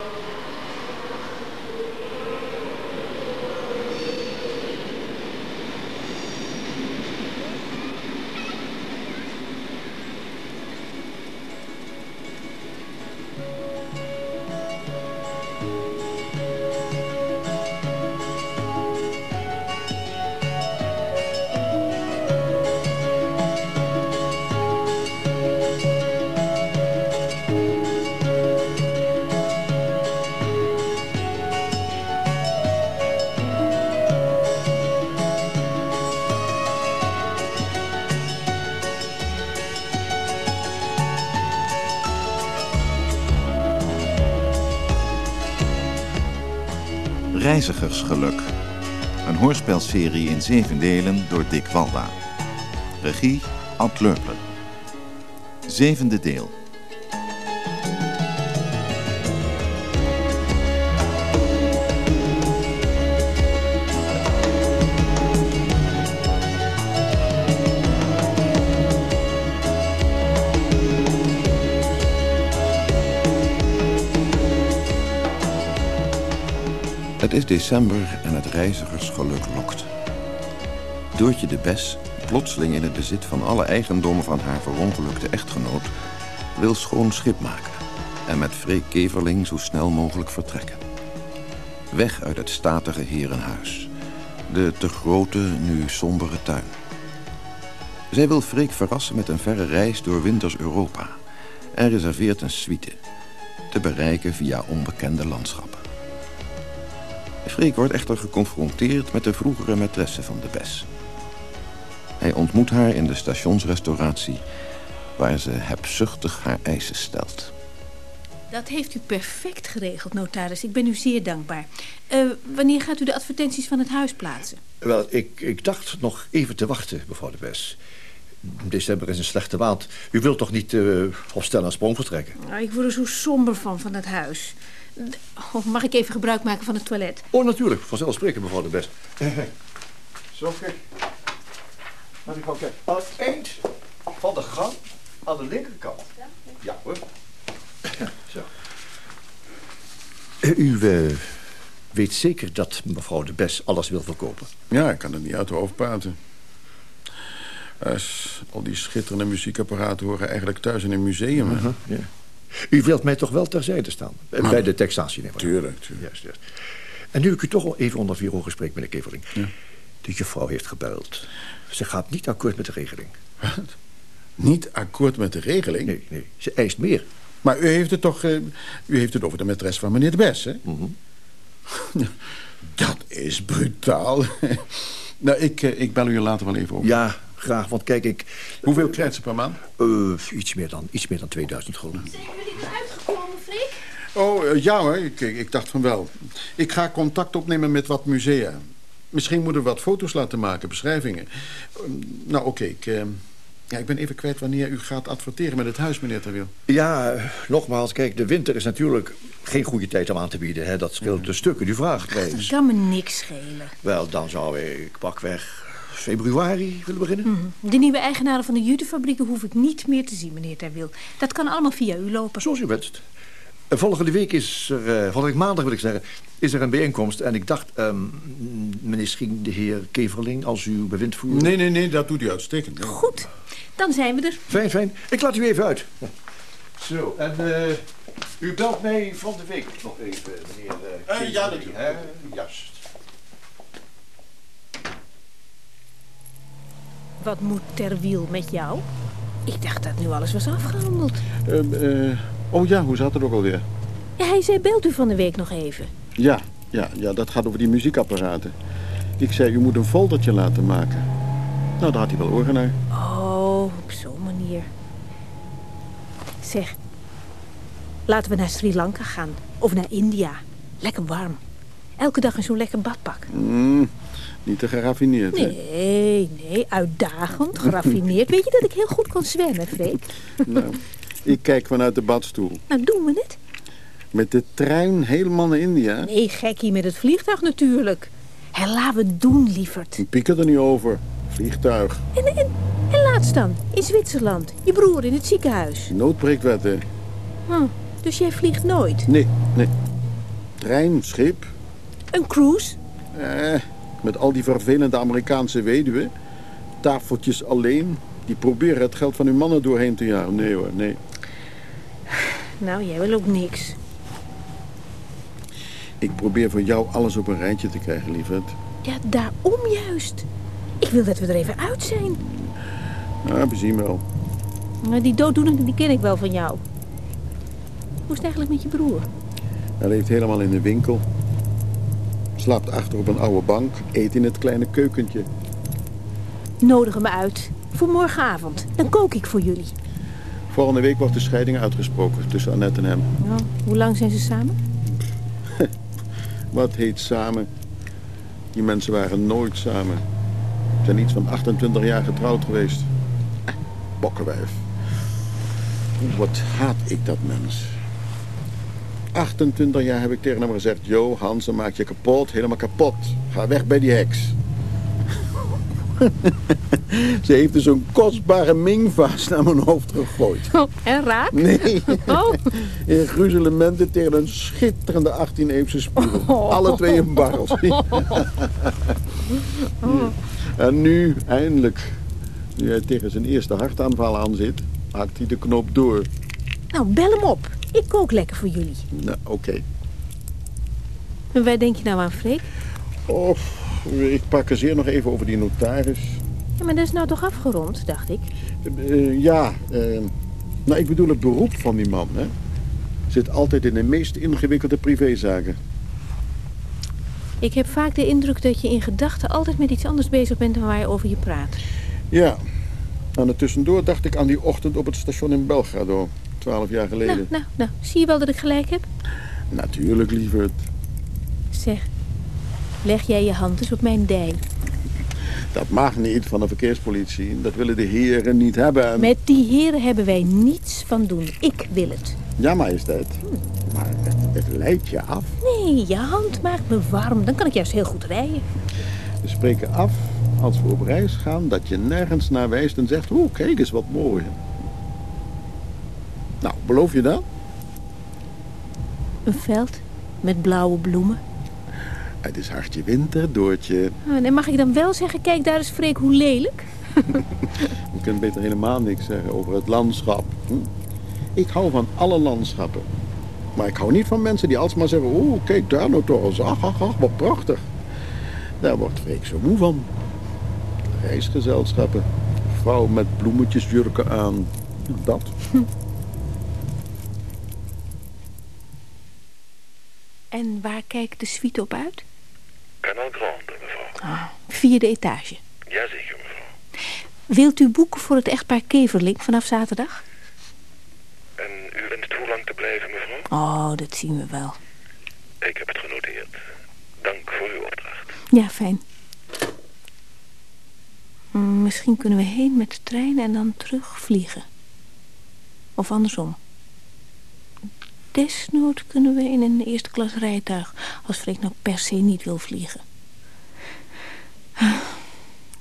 you Reizigersgeluk. Een hoorspelserie in zeven delen door Dick Walda. Regie Ad Leupler. Zevende deel. Het is december en het reizigersgeluk lokt. Doortje de Bes, plotseling in het bezit van alle eigendommen van haar verongelukte echtgenoot, wil schoon schip maken en met Freek Keverling zo snel mogelijk vertrekken. Weg uit het statige herenhuis, de te grote, nu sombere tuin. Zij wil Freek verrassen met een verre reis door winters Europa en reserveert een suite, te bereiken via onbekende landschappen. Freek wordt echter geconfronteerd met de vroegere maîtresse van de Bes. Hij ontmoet haar in de stationsrestauratie... waar ze hebzuchtig haar eisen stelt. Dat heeft u perfect geregeld, notaris. Ik ben u zeer dankbaar. Uh, wanneer gaat u de advertenties van het huis plaatsen? Wel, ik, ik dacht nog even te wachten, mevrouw de Bes. December is een slechte maand. U wilt toch niet uh, op stel en sprong vertrekken? Nou, ik word er zo somber van, van het huis. Oh, mag ik even gebruik maken van het toilet? Oh, natuurlijk. Vanzelfsprekend, mevrouw de Best. Zo, kijk. Laat ik gewoon kijken. Aan het eind van de gang, aan de linkerkant. Ja, hoor. Zo. U uh, weet zeker dat mevrouw de Bes alles wil verkopen? Ja, ik kan het niet uit de hoofd praten. Als al die schitterende muziekapparaten horen eigenlijk thuis in een museum. Uh -huh. U wilt mij toch wel terzijde staan? Ah, bij de taxatie, neem Tuurlijk, tuurlijk. Juist, juist. En nu ik u toch al even onder vier ogen spreek, meneer Keveling. Ja. De juffrouw heeft gebeld. Ze gaat niet akkoord met de regeling. Wat? Niet akkoord met de regeling? Nee, nee. Ze eist meer. Maar u heeft het toch... Uh, u heeft het over de maîtresse van meneer de Bes, hè? Mm -hmm. Dat is brutaal. nou, ik, uh, ik bel u er later wel even over. Ja, graag, want kijk, ik... Hoeveel krijgt ze per maand? Uh, iets, meer dan, iets meer dan 2000 gulden. Zijn jullie eruit gekomen, Freek? Oh, uh, ja hoor, ik, ik, dacht van wel. Ik ga contact opnemen met wat musea. Misschien moeten we wat foto's laten maken, beschrijvingen. Uh, nou, oké, okay, ik, ja, ik ben even kwijt wanneer u gaat adverteren met het huis, meneer Terwiel. Ja, nogmaals, kijk, de winter is natuurlijk geen goede tijd om aan te bieden. Hè. Dat scheelt de stukken, die vraagprijs. Dat kan me niks schelen. Wel, dan zou ik pakweg februari willen beginnen? Mm -hmm. De nieuwe eigenaren van de jutefabrieken hoef ik niet meer te zien, meneer Terwil. Dat kan allemaal via u lopen. Zoals u wenst. Volgende week is er, uh, volgende week maandag wil ik zeggen, is er een bijeenkomst. En ik dacht, um, misschien de heer Keverling, als u bewind voert... Nee, nee, nee, dat doet u uitstekend. Goed, dan zijn we er. Fijn, fijn. Ik laat u even uit. Zo, en uh, u belt mij van de week nog even, meneer... Uh, ja, natuurlijk. Juist. Wat moet ter wiel met jou? Ik dacht dat nu alles was afgehandeld. Uh, uh, oh ja, hoe zat het ook alweer? Ja, hij zei, belt u van de week nog even. Ja, ja, ja, dat gaat over die muziekapparaten. Ik zei, u moet een foldertje laten maken. Nou, daar had hij wel oren naar. Oh, op zo'n manier. Zeg, laten we naar Sri Lanka gaan. Of naar India. Lekker warm. Elke dag in zo'n lekker badpak. Mm, niet te geraffineerd, hè? Nee, nee, uitdagend, geraffineerd. Weet je dat ik heel goed kan zwemmen, Freek? nou, ik kijk vanuit de badstoel. Nou, doen we het? Met de trein helemaal naar India? Nee, gekkie, met het vliegtuig natuurlijk. En laten we het doen, lieverd. Ik piek er niet over. Vliegtuig. En, en, en laatst dan, in Zwitserland. Je broer in het ziekenhuis. Noodpreekwetten. Hm, dus jij vliegt nooit? Nee, nee. Trein, schip. Een cruise? Eh, met al die vervelende Amerikaanse weduwen. Tafeltjes alleen. Die proberen het geld van hun mannen doorheen te jagen. Nee hoor, nee. Nou, jij wil ook niks. Ik probeer voor jou alles op een rijtje te krijgen, lieverd. Ja, daarom juist. Ik wil dat we er even uit zijn. Nou, we zien wel. Maar die dooddoener die ken ik wel van jou. Hoe is het eigenlijk met je broer? Hij leeft helemaal in de winkel. Slaapt achter op een oude bank. Eet in het kleine keukentje. Nodig hem uit. Voor morgenavond. Dan kook ik voor jullie. Volgende week wordt de scheiding uitgesproken tussen Annette en hem. Nou, hoe lang zijn ze samen? Wat heet samen? Die mensen waren nooit samen. Ze zijn iets van 28 jaar getrouwd geweest. Eh, Bokkenwijf. Wat haat ik dat mens. 28 jaar heb ik tegen hem gezegd... Jo, Hans, dan maak je kapot, helemaal kapot. Ga weg bij die heks. Ze heeft dus zo'n kostbare mingvaas naar mijn hoofd gegooid. Oh, en raak? Nee, Oh, in gruzelementen tegen een schitterende 18-eeuwse spiegel. Alle twee in barrels. En nu, eindelijk, nu hij tegen zijn eerste hartaanval aan zit, haakt hij de knop door. nou, bel hem op. Ik kook lekker voor jullie. Nou, oké. En waar denk je nou aan, Freek? Of, ik parkeer nog even over die notaris. Ja, maar dat is nou toch afgerond, dacht ik. Eh, ja, eh, nou, ik bedoel het beroep van die man, hè. Zit altijd in de meest ingewikkelde privézaken. Ik heb vaak de indruk dat je in gedachten altijd met iets anders bezig bent dan waar je over je praat. Ja, aan het tussendoor dacht ik aan die ochtend op het station in Belgrado, twaalf jaar geleden. Nou, nou, nou, zie je wel dat ik gelijk heb? Natuurlijk, lieverd. Zeg, leg jij je hand eens op mijn dij. Dat mag niet van de verkeerspolitie. Dat willen de heren niet hebben. En- Met die heren hebben wij niets van doen. Ik wil het. Ja, majesteit. Maar het, het leidt je af. Nee, je hand maakt me warm. Dan kan ik juist heel goed rijden. We spreken af, als we op reis gaan, dat je nergens naar wijst en zegt... Oeh, kijk eens wat mooi. Nou, beloof je dat? Een veld met blauwe bloemen. Het is hartje winter, Doortje. Ah, en mag ik dan wel zeggen, kijk daar eens Freek, hoe lelijk? Je kunt beter helemaal niks zeggen over het landschap. Hm? Ik hou van alle landschappen. Maar ik hou niet van mensen die alsmaar zeggen... Oeh, kijk daar nou toch eens. Ach, ach, ach, wat prachtig. Daar wordt Freek zo moe van. Reisgezelschappen. Vrouwen met bloemetjesjurken aan. Dat. En waar kijkt de suite op uit? Canal Grande, mevrouw. Ah, vierde etage. Jazeker, mevrouw. Wilt u boeken voor het echtpaar Keverling vanaf zaterdag? En u wenst hoe lang te blijven, mevrouw? Oh, dat zien we wel. Ik heb het genoteerd. Dank voor uw opdracht. Ja, fijn. Mm, Misschien kunnen we heen met de trein en dan terug vliegen. Of andersom. Desnood kunnen we in een eerste klas rijtuig... als Freek nou per se niet wil vliegen.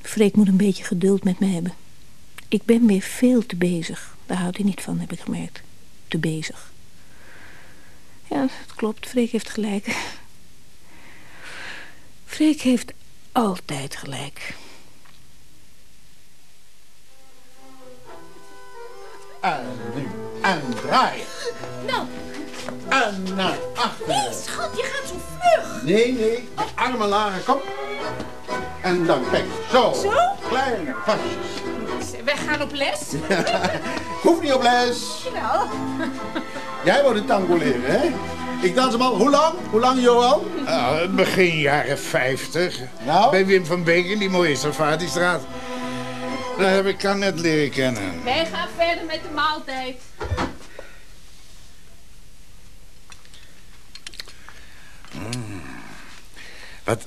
Freek moet een beetje geduld met me hebben. Ik ben weer veel te bezig. Daar houdt hij niet van, heb ik gemerkt. Te bezig. Ja, het klopt. Freek heeft gelijk. Freek heeft altijd gelijk. En nu. En draai. Nou, En naar achteren. nee, schat, je gaat zo vlug. Nee, nee. De armen lagen, kom. En dan kijk. Zo. Zo? Kleine vastjes. Wij gaan op les. Ik hoef niet op les. Wel. Jij wou de tango leren, hè? Ik dans hem al. Hoe lang? Hoe lang, Johan? Nou, begin jaren 50. Nou? Bij Wim van Beek in die mooie Safatistraat. Daar heb ik net leren kennen. Wij gaan verder met de maaltijd. Wat,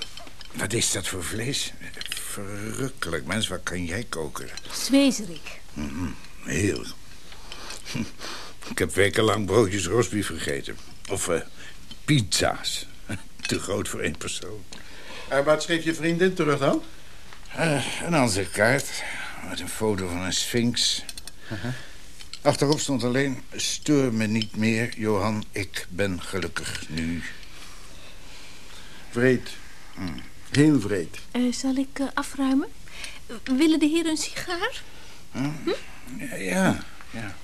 wat is dat voor vlees? Verrukkelijk, mens. Wat kan jij koken? Zwezerik. Heel. Ik heb wekenlang broodjes rosbief gegeten. Of eh, pizza's. Te groot voor één persoon. En wat schreef je vriendin terug dan? Eh, een ansichtkaart met een foto van een sphinx. Achterop stond alleen... Steur me niet meer, Johan. Ik ben gelukkig nu. Vreed. Heel vreed. Eh, zal ik eh, afruimen? Willen de heren een sigaar? Ja, ja.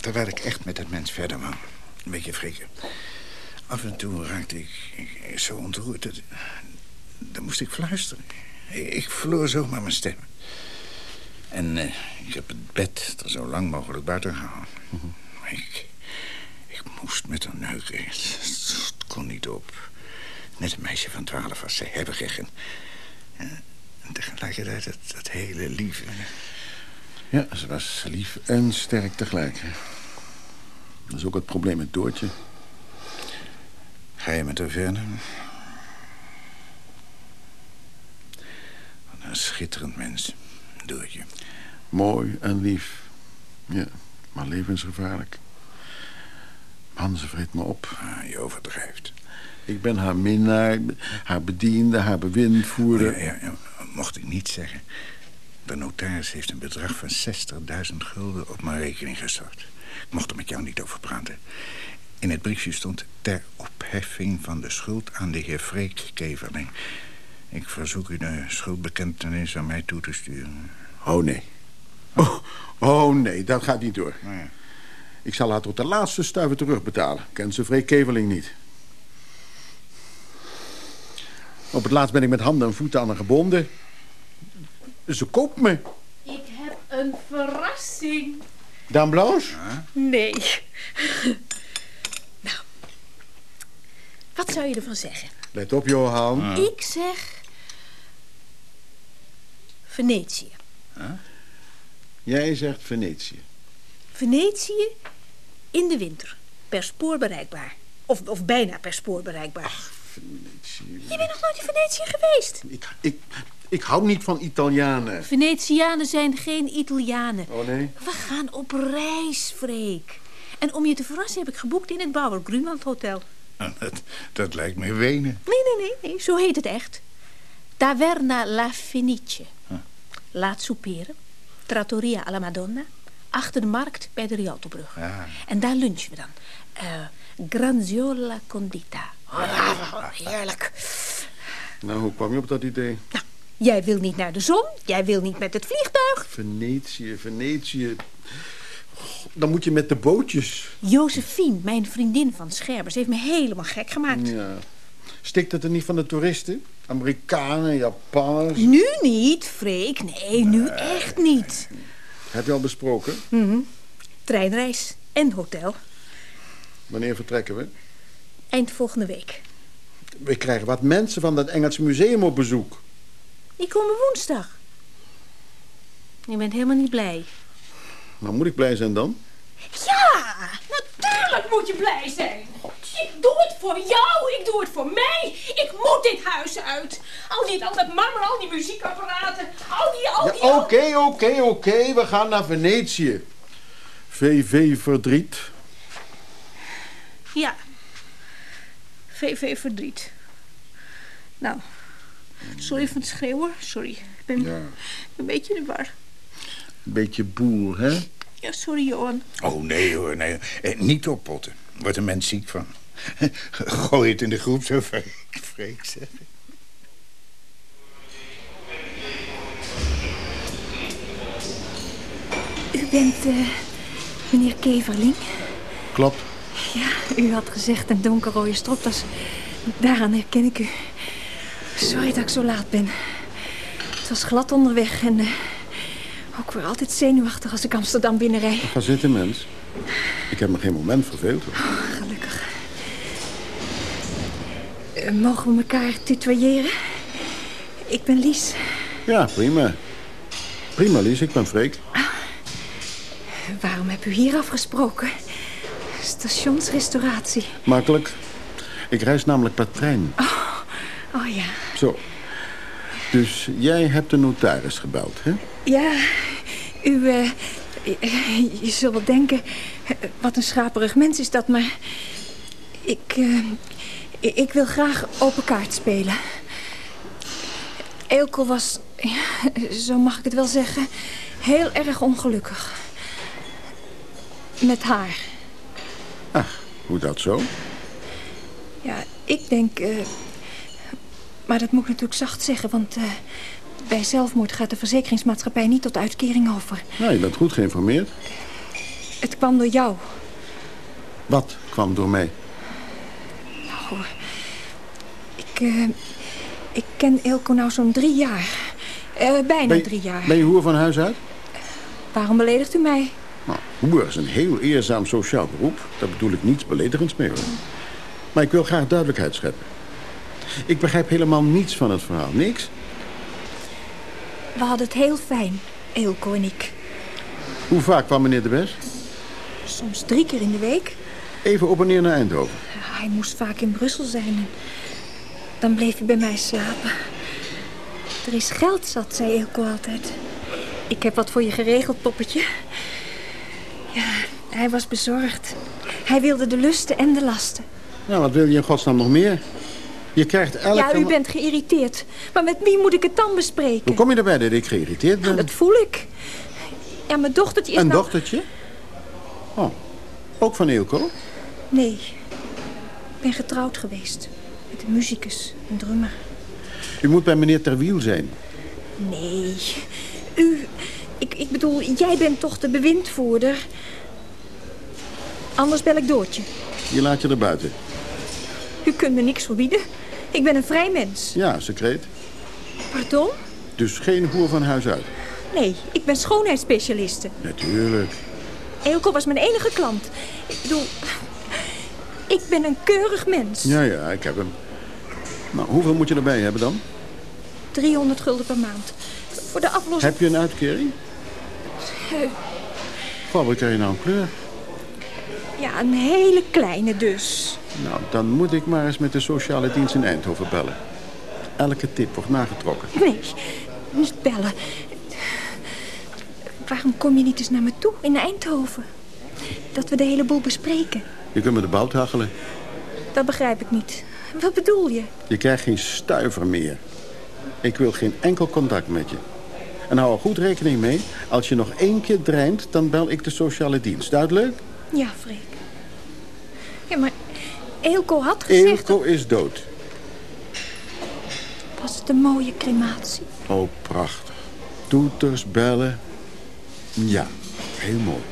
Terwijl ik echt met het mens verder wou. Een beetje frikken. Af en toe raakte ik, ik zo ontroerd. Dat, dan moest ik fluisteren. Ik, ik verloor zomaar mijn stem. En eh, ik heb het bed er zo lang mogelijk buiten gehouden. Maar ik, ik moest met haar neuken. Het kon niet op. Net een meisje van twaalf was ze hebberig. En, en tegelijkertijd dat, dat hele lieve. Ja, ze was lief en sterk tegelijk. Dat is ook het probleem met Doortje. Ga je met haar verder? Wat een schitterend mens. Doortje. Mooi en lief. Ja, maar levensgevaarlijk. Man, ze vreet me op. Ah, je overdrijft. Ik ben haar minnaar, haar bediende, haar bewindvoerder. Ja, ja, ja, mocht ik niet zeggen. De notaris heeft een bedrag van 60.000 gulden op mijn rekening gestort. Ik mocht er met jou niet over praten. In het briefje stond ter opheffing van de schuld aan de heer Freek Keverling. Ik verzoek u de schuldbekentenis aan mij toe te sturen. Oh, nee. Oh, oh, nee, dat gaat niet door. Nou ja. Ik zal haar tot de laatste stuiver terugbetalen. Kent ze Freek Keveling niet. Op het laatst ben ik met handen en voeten aan haar gebonden. Ze koopt me. Ik heb een verrassing. Dame Blanche? Nee. nou, wat zou je ervan zeggen? Let op, Johan. Ik zeg... Venetië. Jij zegt Venetië. Venetië in de winter. Per spoor bereikbaar. Of, of bijna per spoor bereikbaar. Venetië. Je bent nog nooit in Venetië geweest. Ik, ik, ik hou niet van Italianen. Venetianen zijn geen Italianen. Oh, nee? We gaan op reis, Freek. En om je te verrassen heb ik geboekt in het Bauer Grunwald Hotel. Nou, Dat, dat lijkt me wenen. Nee, nee, nee, nee, zo heet het echt. Taverna La Fenice. Laat souperen. Trattoria alla Madonna. Achter de markt bij de Rialtobrug. Ja. En daar lunchen we dan. Eh Granziola Condita. Ah, heerlijk. Nou, hoe kwam je op dat idee? Nou, jij wil niet naar de zon. Jij wil niet met het vliegtuig. Venetië, Venetië. Dan moet je met de bootjes. Josephine, mijn vriendin van Scherbers, heeft me helemaal gek gemaakt. Ja. Stikt het er niet van de toeristen? Amerikanen, Japanners. Nu niet, Freek. Nee, nu echt niet. Heb je al besproken? Treinreis en hotel. Wanneer vertrekken we? Eind volgende week. We krijgen wat mensen van dat Engelse museum op bezoek. Die komen woensdag. Je bent helemaal niet blij. Nou, moet ik blij zijn dan? Ja, natuurlijk moet je blij zijn. Ik doe het voor jou, ik doe het voor mij. Ik moet dit huis uit. Al die, al dat marmer, al die muziekapparaten, al die, al die... Oké, oké, oké. We gaan naar Venetië. VV Verdriet. Ja. VV verdriet. Nou, sorry van het schreeuwen. Sorry. Ik ben Ja. een beetje in de war. Beetje boer, hè? Ja, sorry, Johan. Oh, nee hoor, nee. Eh, niet oppotten. Wordt een mens ziek van. Gooi het in de groep zo zeg. U bent eh, meneer Keverling. Klopt. Ja, u had gezegd een donkerrode stropdas. Daaraan herken ik u. Sorry dat ik zo laat ben. Het was glad onderweg en eh, ook weer altijd zenuwachtig als ik Amsterdam binnenrijd. Ga zitten, mens. Ik heb me geen moment verveeld. hoor. Gelukkig. Eh, mogen we elkaar tutoyeren? Ik ben Lies. Ja, prima. Prima, Lies. Ik ben Freek. Waarom heb u hier afgesproken? Stationsrestauratie. Makkelijk. Ik reis namelijk per trein. Oh ja. Zo. Dus jij hebt de notaris gebeld, hè? Ja, u... eh, je- je zult wel denken... wat een schaperig mens is dat, maar... Ik, eh, ik- wil graag open kaart spelen. Eelco was, zo mag ik het wel zeggen... heel erg ongelukkig. Met haar. Hoe dat zo? Ja, Ik denk... eh, maar dat moet ik natuurlijk zacht zeggen, want... eh, bij zelfmoord gaat de verzekeringsmaatschappij niet tot uitkering over. Nou, je bent goed geïnformeerd. Het kwam door jou. Wat kwam door mij? Nou, ik, eh, ik ken Ilko nou zo'n drie jaar. Bijna je- drie jaar. Ben je hoer van huis uit? Waarom beledigt u mij? Hoer is een heel eerzaam sociaal beroep. Daar bedoel ik niets beledigends mee. Hoor. Maar ik wil graag duidelijkheid scheppen. Ik begrijp helemaal niets van het verhaal. Niks? We hadden het heel fijn, Eelco en ik. Hoe vaak kwam meneer de Bes? Soms drie keer in de week. Even op en neer naar Eindhoven. Hij moest vaak in Brussel zijn. En dan bleef hij bij mij slapen. Er is geld zat, zei Eelco altijd. Ik heb wat voor je geregeld, poppetje. Ja, hij was bezorgd. Hij wilde de lusten en de lasten. Nou, wat wil je in godsnaam nog meer? Je krijgt elke... Ja, u bent geïrriteerd. Maar met wie moet ik het dan bespreken? Hoe kom je erbij dat ik geïrriteerd ben? Dat voel ik. Ja, mijn dochtertje is Een nou... dochtertje? Oh, ook van Eelco? Nee, ik ben getrouwd geweest. Met een muzikus, een drummer. U moet bij meneer Terwiel zijn. Nee, u... Ik, ik bedoel, jij bent toch de bewindvoerder? Anders bel ik Doortje. Je laat je er buiten. U kunt me niks verbieden. Ik ben een vrij mens. Ja, secreet. Pardon? Dus geen hoer van huis uit. Nee, ik ben schoonheidsspecialiste. Natuurlijk. Eelco was mijn enige klant. Ik bedoel... Ik ben een keurig mens. Ja, ja, ik heb hem. Nou, hoeveel moet je erbij hebben dan? 300 gulden per maand. Voor de aflossing... Heb je een uitkering? Fabriceer je nou een kleur? Ja, een hele kleine dus. Nou, dan moet ik maar eens met de sociale dienst in Eindhoven bellen. Elke tip wordt nagetrokken. Nee, niet bellen. Waarom kom je niet eens naar me toe in Eindhoven? Dat we de hele boel bespreken. Je kunt me de bout hachelen. Dat begrijp ik niet. Wat bedoel je? Je krijgt geen stuiver meer. Ik wil geen enkel contact met je. En hou er goed rekening mee. Als je nog één keer dreint, dan bel ik de sociale dienst. Duidelijk? Ja, Freek. Ja, maar Eelco had gezegd... Eelco is dood. Was het een mooie crematie? Oh, prachtig. Toeters, bellen. Ja, heel mooi.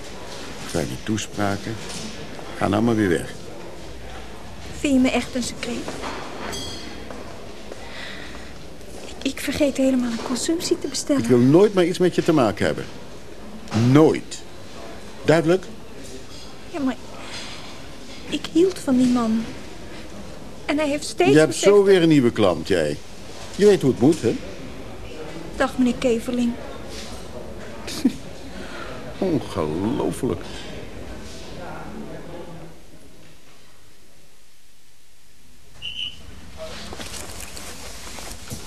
Fijne toespraken. Ga nou maar weer weg. Vind je me echt een secret? Ik, vergeet helemaal een consumptie te bestellen. Ik wil nooit meer iets met je te maken hebben. Nooit. Duidelijk? Ja, maar... Ik hield van die man. En hij heeft steeds Je hebt gezegd... zo weer een nieuwe klant, jij. Je weet hoe het moet, hè? Dag, meneer Keverling. Ongelooflijk.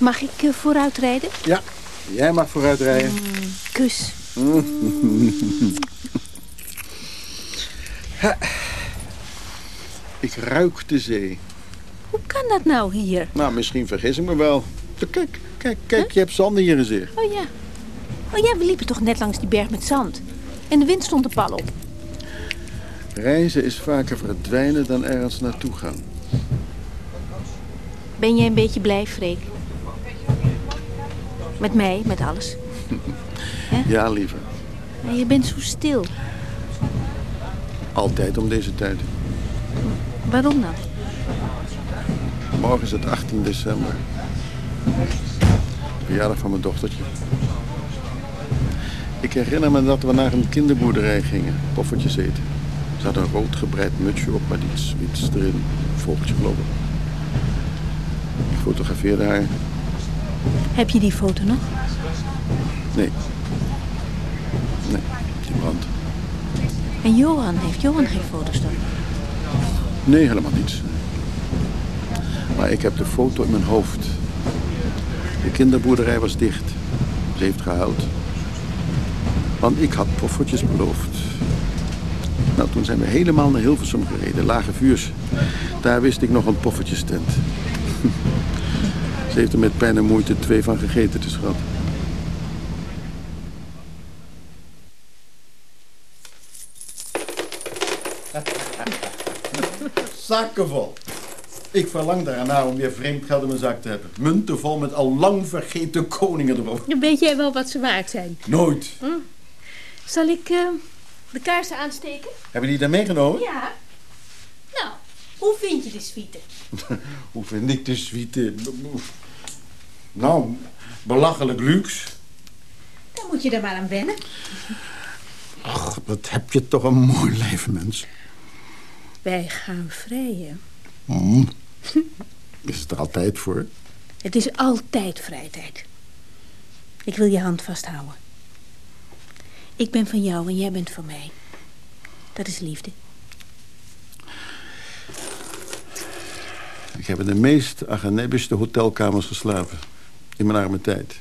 Mag ik eh, vooruit rijden? Ja, jij mag vooruit rijden. Kus. Ik ruik de zee. Hoe kan dat nou hier? Nou, misschien vergis ik me wel. Kijk, kijk, kijk, je hebt zand in je gezicht. Oh ja. Oh ja, we liepen toch net langs die berg met zand. En de wind stond er pal op. Reizen is vaker verdwijnen dan ergens naartoe gaan. Ben jij een beetje blij, Freek? Met mij, met alles. Ja, liever. Maar je bent zo stil. Altijd om deze tijd. Waarom dan? Morgen is het 18 december. Verjaardag van mijn dochtertje. Ik herinner me dat we naar een kinderboerderij gingen. Poffertjes eten. Ze had een rood gebreid mutsje op met iets wits erin. Een vogeltje geloof ik. Ik fotografeerde haar. Heb je die foto nog? Nee. Nee, die brandt. En Johan, heeft Johan geen foto's dan? Nee, helemaal niets. Maar ik heb de foto in mijn hoofd. De kinderboerderij was dicht. Ze heeft gehuild. Want ik had poffertjes beloofd. Nou, toen zijn we helemaal naar Hilversum gereden. Lage vuurs. Daar wist ik nog een poffertjestent. Ze heeft er met pijn en moeite twee van gegeten, de schat. Zakken vol. Ik verlang daarna om weer vreemd geld in mijn zak te hebben. Munten vol met al lang vergeten koningen erop. Dan weet jij wel wat ze waard zijn. Nooit. Zal ik eh, de kaarsen aansteken? Hebben die daar meegenomen? Ja. Nou, hoe vind je de suite? Hoe vind ik de suite? Nou, belachelijk luxe. Dan moet je er maar aan wennen. Ach, wat heb je toch een mooi leven, mens. Wij gaan vrijen. Hmm. Is het er altijd voor? Het is altijd vrijtijd. Ik wil je hand vasthouden. Ik ben van jou en jij bent van mij. Dat is liefde. Ik heb in de meest agenebische hotelkamers geslapen. In mijn arme tijd.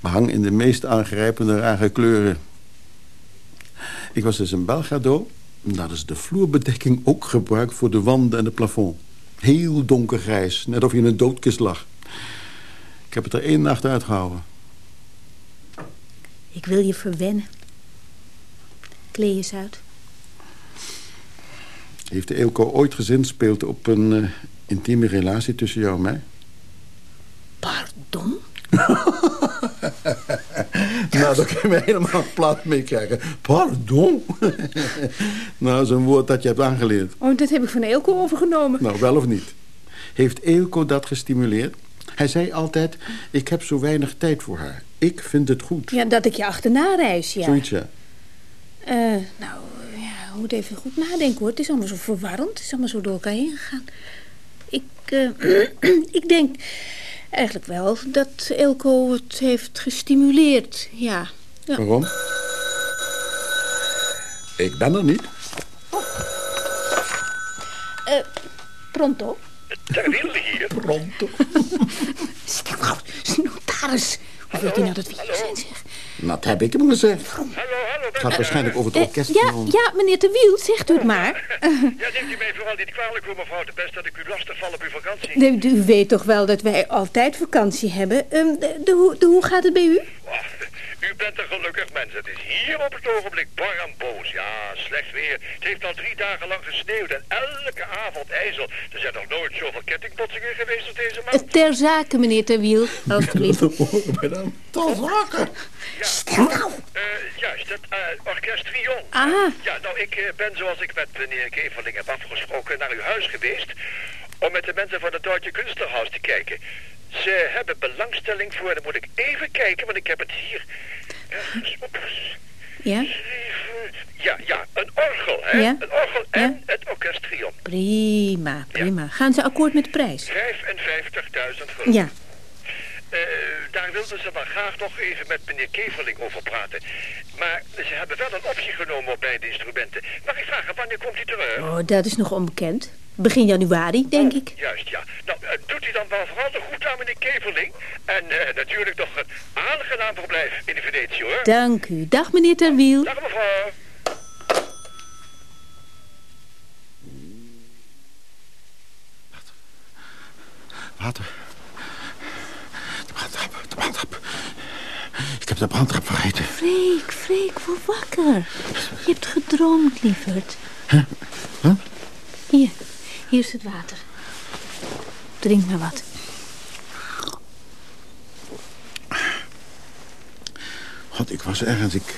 Behang in de meest aangrijpende rare kleuren. Ik was dus in Belgrado. En daar is de vloerbedekking ook gebruikt voor de wanden en het plafond. Heel donkergrijs, net of je in een doodkist lag. Ik heb het er één nacht uitgehouden. Ik wil je verwennen. Klee eens uit. Heeft de Eelco ooit gezinspeeld op een eh, intieme relatie tussen jou en mij? Pardon? nou, daar kun je me helemaal plat mee krijgen. Pardon? nou, zo'n woord dat je hebt aangeleerd. Oh, dat heb ik van Eelco overgenomen. Nou, wel of niet? Heeft Eelco dat gestimuleerd? Hij zei altijd, ik heb zo weinig tijd voor haar. Ik vind het goed. Ja, dat ik je achterna reis, ja. Zoiets, ja. Eh, nou, ja, ik moet even goed nadenken hoor. Het is allemaal zo verwarrend. Het is allemaal zo door elkaar heen gegaan. Ik, eh, ik denk eigenlijk wel dat Elko het heeft gestimuleerd, ja. ja. Waarom? Ik ben er niet. Eh, pronto? Ter wilde hier. Pronto. Stil nou, notaris. Hoe weet u nou dat we hier zijn, zeg? Dat heb ik hem gezegd. Hallo, hallo. Het gaat waarschijnlijk over het Eh, orkest. ja, ja, meneer de Wiel, zegt u het maar. Ja, neemt u mij vooral niet kwalijk voor mevrouw de Best dat ik u lastig val op uw vakantie. Nee, u weet toch wel dat wij altijd vakantie hebben. Ehm, de, de, hoe- de, hoe gaat het bij u? U bent een gelukkig mens. Het is hier op het ogenblik bar en boos. Ja, slecht weer. Het heeft al drie dagen lang gesneeuwd en elke avond ijzel. Er zijn nog nooit zoveel kettingbotsingen geweest als deze maand. Ter zake, meneer de Wiel, alstublieft. Dat horen wij dan. Tot wakker. Stil nou. Eh, juist, het eh, orkest Trion. Ah. Ja, nou, ik eh, ben zoals ik met meneer Keverling heb afgesproken naar uw huis geweest... om met de mensen van het Duitse Kunstlerhuis te kijken. Ze hebben belangstelling voor, dan moet ik even kijken, want ik heb het hier... Ja. Ja, ja, een orgel, hè? Ja. Een orgel en Ja. het orkest Trion. prima, prima. Gaan ze akkoord met de prijs? 55.000 gulden. Ja. Eh, daar wilden ze wel graag nog even met meneer Keverling over praten. Maar ze hebben wel een optie genomen op beide instrumenten. Mag ik vragen, wanneer komt hij terug? Oh, dat is nog onbekend. Begin januari, denk ik. Juist, ja. Nou, eh, doet u dan wel vooral de goed aan meneer Keverling. En eh, natuurlijk nog een aangenaam verblijf in de Venetië, hoor. Dank u. Dag, meneer Terwiel. Dag, mevrouw. Water. De brandtrap, de brandtrap. Ik heb de brandtrap vergeten. Freek, Freek, word wakker. Je hebt gedroomd, lieverd. Huh? Hier, hier is het water. Drink maar wat. God, ik was ergens. Ik,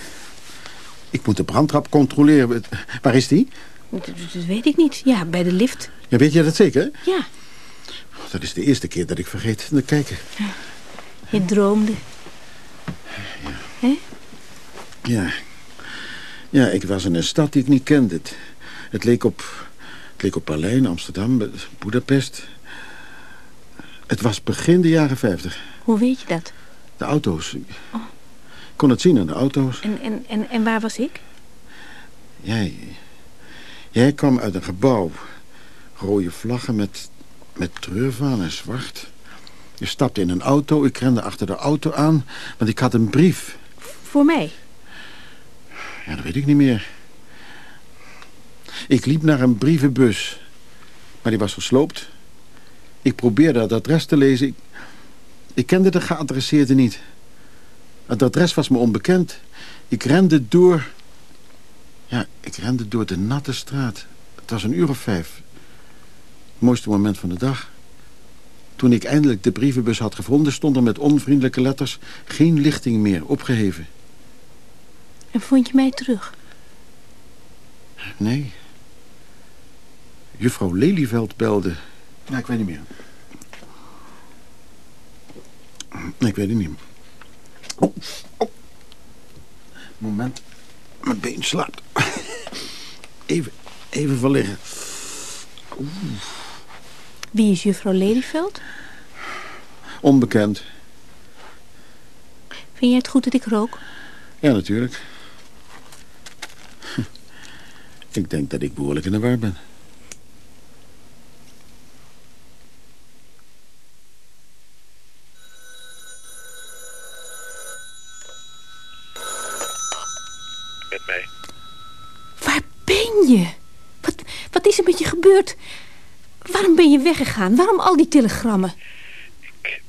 ik moet de brandtrap controleren. Waar is die? Dat, dat weet ik niet. Ja, bij de lift. Ja, weet je dat zeker? Ja, Dat is de eerste keer dat ik vergeet te kijken. je droomde. Hè? Ja. Ja, ik was in een stad die ik niet kende. Het, het leek op... Leek op Berlijn, Amsterdam, Budapest. Het was begin de jaren 50. Hoe weet je dat? De auto's. Ik kon het zien aan de auto's. En, en, en, en waar was ik? Jij... Jij kwam uit een gebouw. Rode vlaggen met, met treurvaan en zwart. Je stapte in een auto. Ik rende achter de auto aan. Want ik had een brief. Voor mij. Ja, dat weet ik niet meer. Ik liep naar een brievenbus. Maar die was gesloopt. Ik probeerde het adres te lezen. Ik, ik kende de geadresseerde niet. Het adres was me onbekend. Ik rende door... Ja, ik rende door de natte straat. Het was een uur of vijf. mooiste moment van de dag. Toen ik eindelijk de brievenbus had gevonden... stond er met onvriendelijke letters geen lichting meer opgeheven. En vond je mij terug? Nee. Juffrouw Lelyveld belde. Ja, ik weet niet meer. Nee, ik weet het niet meer. Oh, oh. Moment. Mijn been slaapt. Even, even van liggen. Oeh. Wie is juffrouw Lelyveld? Onbekend. Vind jij het goed dat ik rook? Ja, natuurlijk. Ik denk dat ik behoorlijk in de war ben. Met mij. Waar ben je? Wat, wat is er met je gebeurd? Waarom ben je weggegaan? Waarom al die telegrammen? Ik...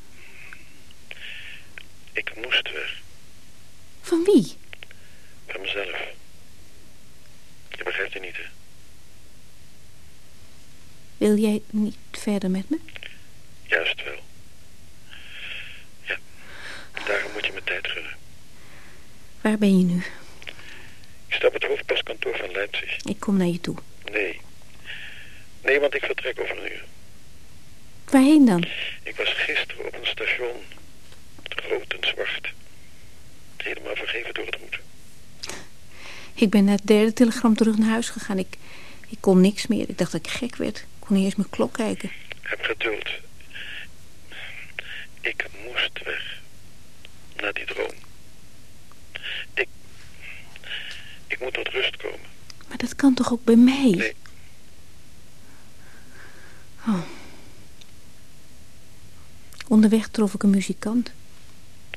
Ik moest weg. Van wie? Van mezelf. Je begrijpt het niet, hè? Wil jij niet verder met me? Juist wel. Ja. Daarom moet je me tijd gunnen. Waar ben je nu? Ik sta op het hoofdpostkantoor van Leipzig. Ik kom naar je toe. Nee. Want ik vertrek over een uur. Waarheen dan? Ik was gisteren op een station. Groot en zwart. Helemaal vergeven door het route. Ik ben na het derde telegram terug naar huis gegaan. Ik, ik kon niks meer. Ik dacht dat ik gek werd. Ik kon niet eens mijn klok kijken. Heb geduld. Ik moest weg. Naar die droom. Ik... Ik moet tot rust komen. Maar dat kan toch ook bij mij? Nee. Oh. Onderweg trof ik een muzikant.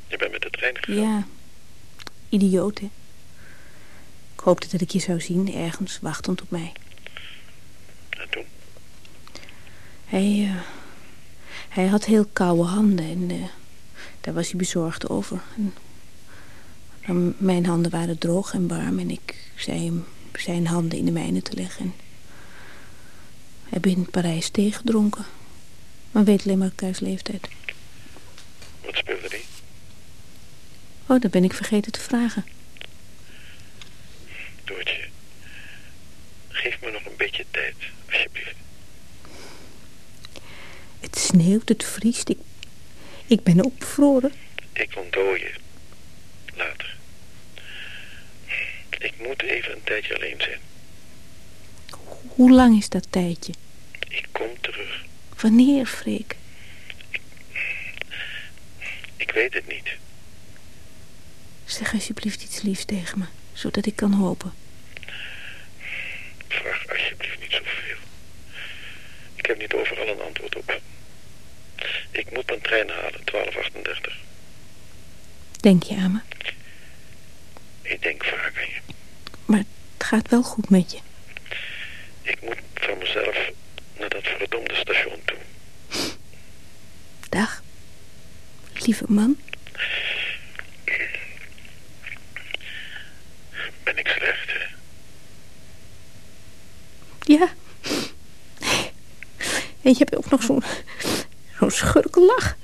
Je bent met de trein gegaan. Ja, idioot, hè? Ik hoopte dat ik je zou zien, ergens, wachtend op mij. En toen? Hij, eh, hij had heel koude handen en eh, daar was hij bezorgd over. En, en mijn handen waren droog en warm en ik zei hem zijn handen in de mijne te leggen. En hebben in Parijs thee gedronken. Maar weet alleen maar elkaars leeftijd. Wat speelde die? Oh, dat ben ik vergeten te vragen. Doortje. Geef me nog een beetje tijd, alsjeblieft. Het sneeuwt, het vriest. Ik, ik ben opgevroren. Ik ontdooi je. Later. Ik moet even een tijdje alleen zijn. Hoe lang is dat tijdje? Ik kom terug. Wanneer, Freek? Ik weet het niet. Zeg alsjeblieft iets liefs tegen me, zodat ik kan hopen. Vraag alsjeblieft niet zoveel. Ik heb niet overal een antwoord op. Ik moet mijn trein halen, 1238. Denk je aan me? Ik denk vaak aan je. Maar het gaat wel goed met je. Ik moet van mezelf naar dat verdomde station toe. Dag, lieve man. Ben ik slecht, hè? Ja. En je hebt ook nog zo'n zo'n schurkenlach.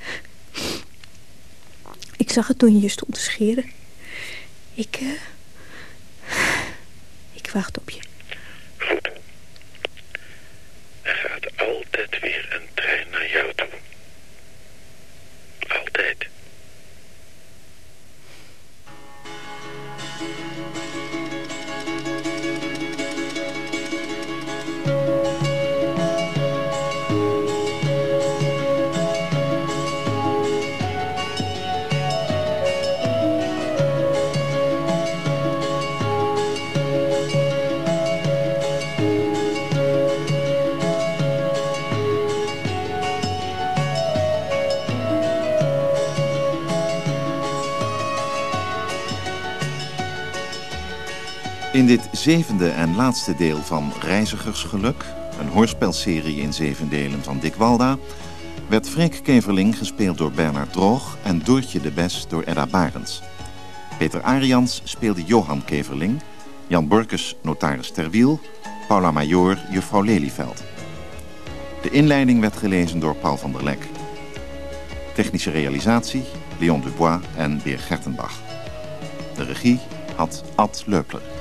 Ik zag het toen je je stond te scheren. Ik, eh, ik wacht op je. In dit zevende en laatste deel van Reizigersgeluk, een hoorspelserie in zeven delen van Dick Walda, werd Freek Keverling gespeeld door Bernard Droog en Doortje de Bes door Edda Barends. Peter Arians speelde Johan Keverling, Jan Borkes notaris Terwiel, Paula Major juffrouw Lelyveld. De inleiding werd gelezen door Paul van der Lek. Technische realisatie Leon Dubois en Beer Gertenbach. De regie had Ad Leupler.